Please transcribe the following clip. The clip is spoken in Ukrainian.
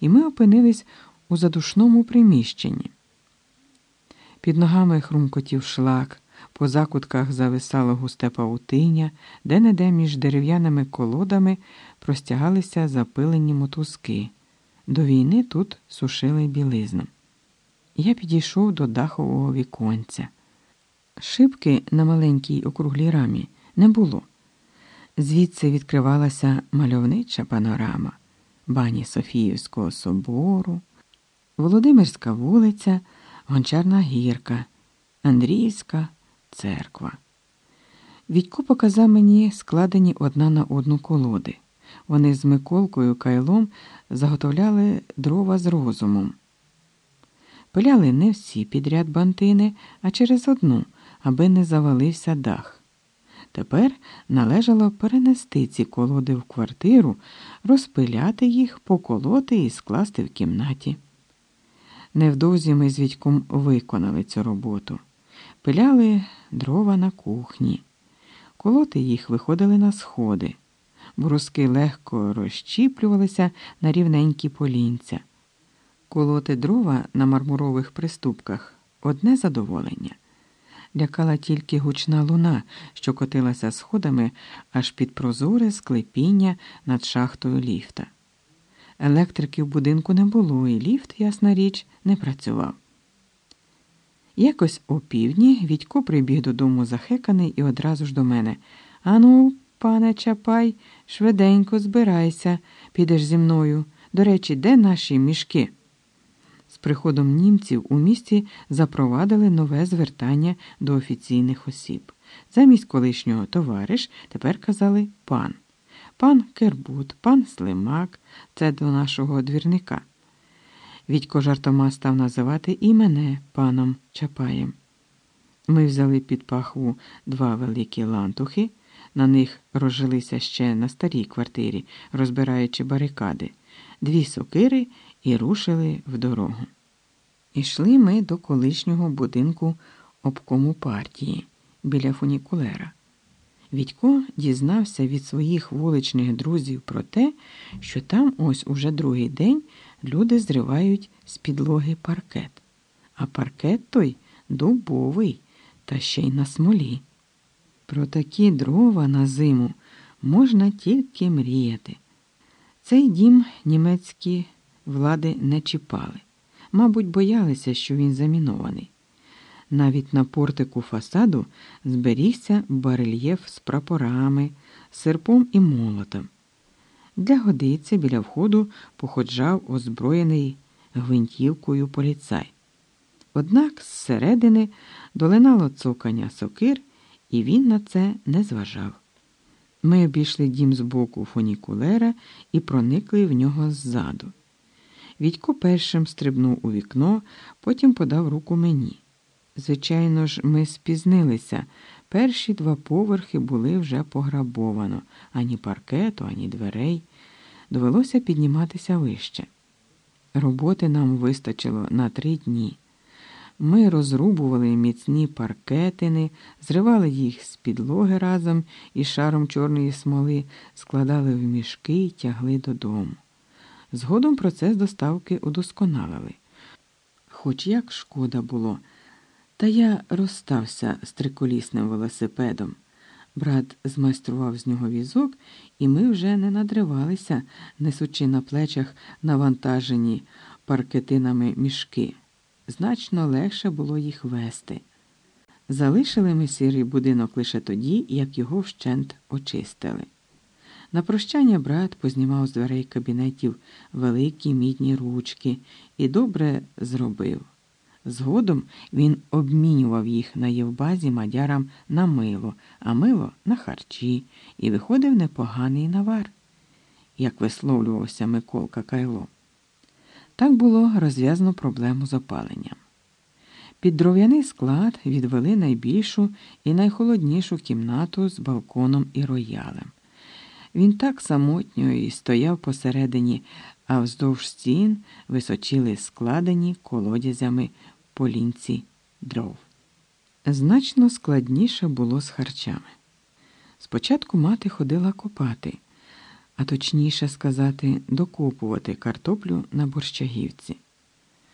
і ми опинились у задушному приміщенні. Під ногами хрумкотів шлак, по закутках зависало густе паутиння, де неде між дерев'яними колодами простягалися запилені мотузки. До війни тут сушили білизну. Я підійшов до дахового віконця. Шибки на маленькій округлій рамі не було. Звідси відкривалася мальовнича панорама бані Софіївського собору, Володимирська вулиця, Гончарна гірка, Андріївська церква. Відько показав мені складені одна на одну колоди. Вони з Миколкою Кайлом заготовляли дрова з розумом. Пиляли не всі підряд бантини, а через одну, аби не завалився дах. Тепер належало перенести ці колоди в квартиру, розпиляти їх, поколоти і скласти в кімнаті. Невдовзі ми з Вітьком виконали цю роботу, пиляли дрова на кухні, колоти їх виходили на сходи, бруски легко розщіплювалися на рівненькі полінця. Колоти дрова на мармурових приступках одне задоволення. Лякала тільки гучна луна, що котилася сходами аж під прозоре склепіння над шахтою ліфта. Електрики в будинку не було, і ліфт, ясна річ, не працював. Якось о півдні Відько прибіг додому захеканий і одразу ж до мене. Ану, пане Чапай, швиденько збирайся, підеш зі мною. До речі, де наші мішки? З приходом німців у місті запровадили нове звертання до офіційних осіб. Замість колишнього товариш тепер казали пан. Пан Кербут, пан Слимак це до нашого двірника. Відько жартома став називати і мене паном Чапаєм. Ми взяли під пахву два великі лантухи, на них розжилися ще на старій квартирі, розбираючи барикади, дві сокири і рушили в дорогу. Ішли ми до колишнього будинку обкому партії біля фунікулера. Відько дізнався від своїх вуличних друзів про те, що там ось уже другий день люди зривають з підлоги паркет, а паркет той дубовий та ще й на смолі. Про такі дрова на зиму можна тільки мріяти. Цей дім німецькі влади не чіпали, мабуть, боялися, що він замінований. Навіть на портику фасаду зберігся барельєф з прапорами, серпом і молотом. Для годиці біля входу походжав озброєний гвинтівкою поліцай. Однак зсередини долинало цокання сокир, і він на це не зважав. Ми обійшли дім з боку фунікулера і проникли в нього ззаду. Відько першим стрибнув у вікно, потім подав руку мені. Звичайно ж, ми спізнилися. Перші два поверхи були вже пограбовано ані паркету, ані дверей. Довелося підніматися вище. Роботи нам вистачило на три дні. Ми розрубували міцні паркетини, зривали їх з підлоги разом із шаром чорної смоли, складали в мішки і тягли додому. Згодом процес доставки удосконалили. Хоч як шкода було, та я розстався з триколісним велосипедом. Брат змайстрував з нього візок, і ми вже не надривалися, несучи на плечах навантажені паркетинами мішки. Значно легше було їх вести. Залишили ми сірий будинок лише тоді, як його вщент очистили. На прощання брат познімав з дверей кабінетів великі мідні ручки і добре зробив. Згодом він обмінював їх на Євбазі мадярам на мило, а мило на харчі, і виходив непоганий навар, як висловлювався Миколка Кайло. Так було розв'язано проблему з опаленням. Під дров'яний склад відвели найбільшу і найхолоднішу кімнату з балконом і роялем. Він так самотньо і стояв посередині, а вздовж стін височили складені колодязями полінці дров. Значно складніше було з харчами. Спочатку мати ходила копати, а точніше сказати, докопувати картоплю на борщагівці.